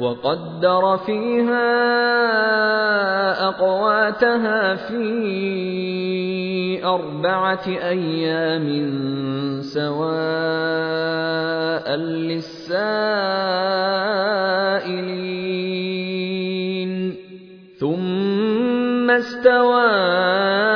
وقدر فيها أقواتها في أربعة أيام سواء للسائلين. ثم استوى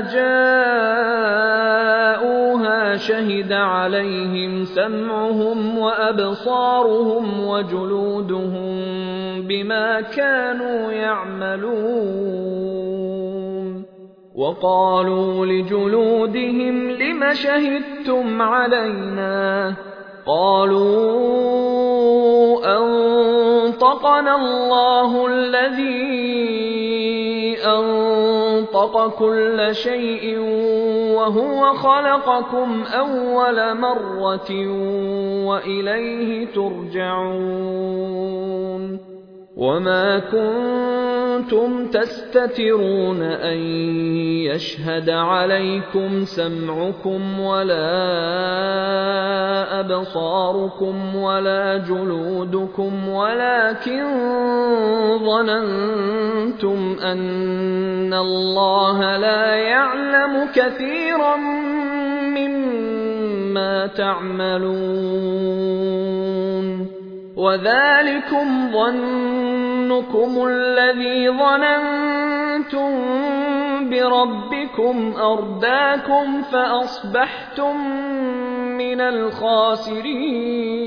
جاءوها شهد عليهم سمعهم وأبصارهم وجلودهم بما كانوا يعملون. وقالوا لجلودهم لم شهدتم علينا؟ قالوا أنطقنا الله الذي انطق كل شيء وهو خلقكم أول مرة وإليه ترجعون وما كنتم تستترون أن يشهد عليكم سمعكم ولا أبصاركم ولا جلودكم ولكن ظننتم أن الله لا يعلم كثيرا مما تعملون. وذلكم ظنكم الذي ظننتم بربكم أرداكم فأصبحتم من الخاسرين.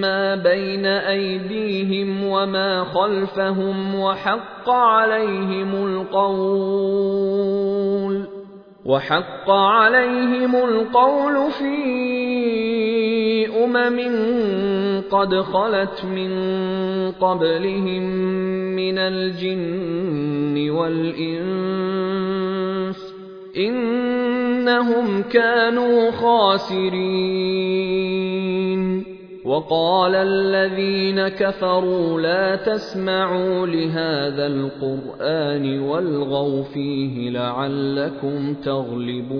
ما بين أيديهم وما خلفهم وحق عليهم القول وحق عليهم القول في أمم قد خلت من قبلهم من الجن والإنس إنهم كانوا خاسرين وقال الذين كفروا لا تسمعوا لهذا القرآن والغوا فيه لعلكم تغلبون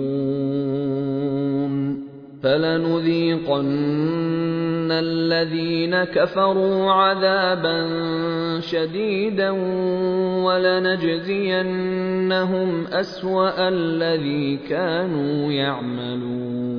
فلنذيقن الذين كفروا عذابا شديدا ولنجزينهم أسوأ الذي كانوا يعملون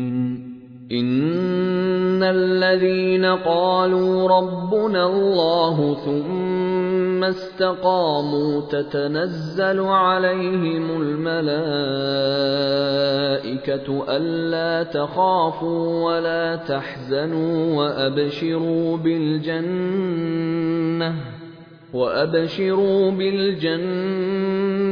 إن الذين قالوا ربنا الله ثم استقاموا تتنزل عليهم الملائكة ألا تخافوا ولا تحزنوا وأبشروا بالجنة وأبشروا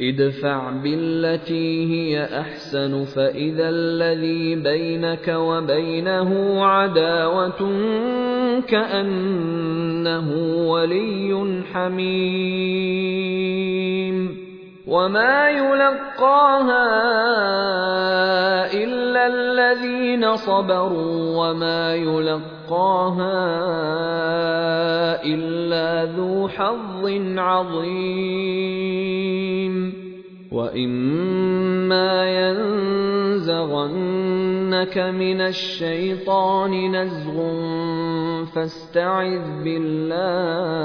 ادفع بالتي هي أحسن فإذا الذي بينك وبينه عداوة كأنه ولي حميم. وما يلقاها الا الذين صبروا وما يلقاها الا ذو حظ عظيم واما ينزغنك من الشيطان نزغ فاستعذ بالله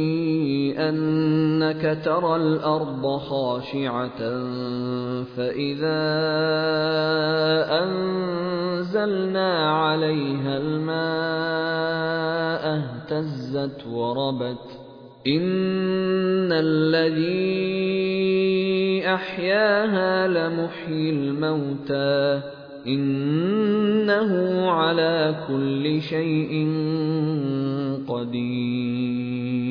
أنك ترى الأرض خاشعة فإذا أنزلنا عليها الماء اهتزت وربت. إن الذي أحياها لمحيي الموتى. إنه على كل شيء قدير.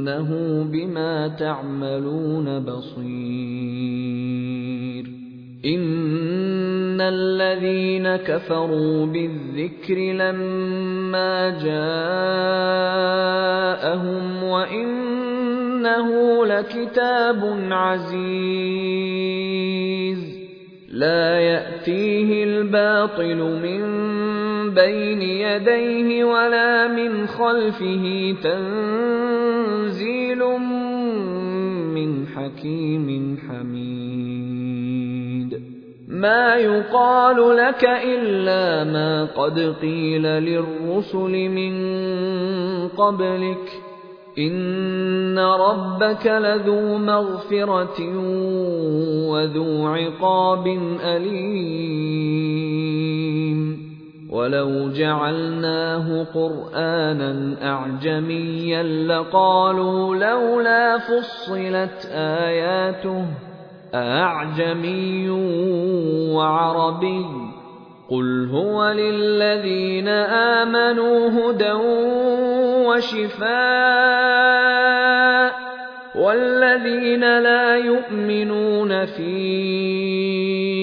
إنه بما تعملون بصير إن الذين كفروا بالذكر لما جاءهم وإنه لكتاب عزيز لا يأتيه الباطل من بين يديه ولا من خلفه تنزيل من حكيم حميد. ما يقال لك إلا ما قد قيل للرسل من قبلك. إن ربك لذو مغفرة وذو عقاب أليم. ولو جعلناه قرآنا أعجميا لقالوا لولا فصلت آياته أعجمي وعربي قل هو للذين آمنوا هدى وشفاء والذين لا يؤمنون في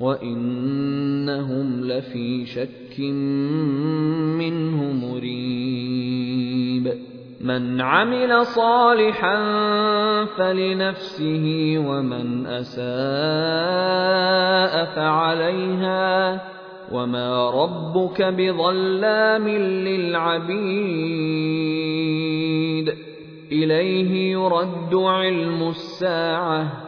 وإنهم لفي شك منه مريب من عمل صالحا فلنفسه ومن أساء فعليها وما ربك بظلام للعبيد إليه يرد علم الساعة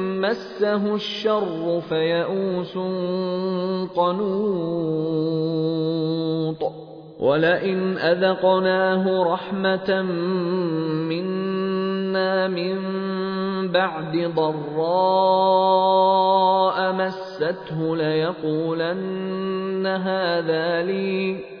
مسه الشر فيئوس قنوط ولئن أذقناه رحمة منا من بعد ضراء مسته ليقولن هذا لي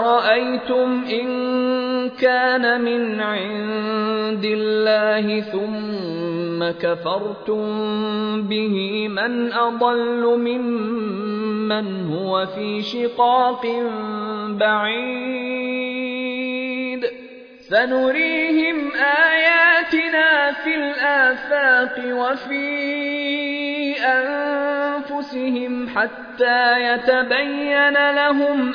قل ارايتم ان كان من عند الله ثم كفرتم به من اضل ممن هو في شقاق بعيد سنريهم اياتنا في الافاق وفي انفسهم حتى يتبين لهم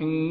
محيط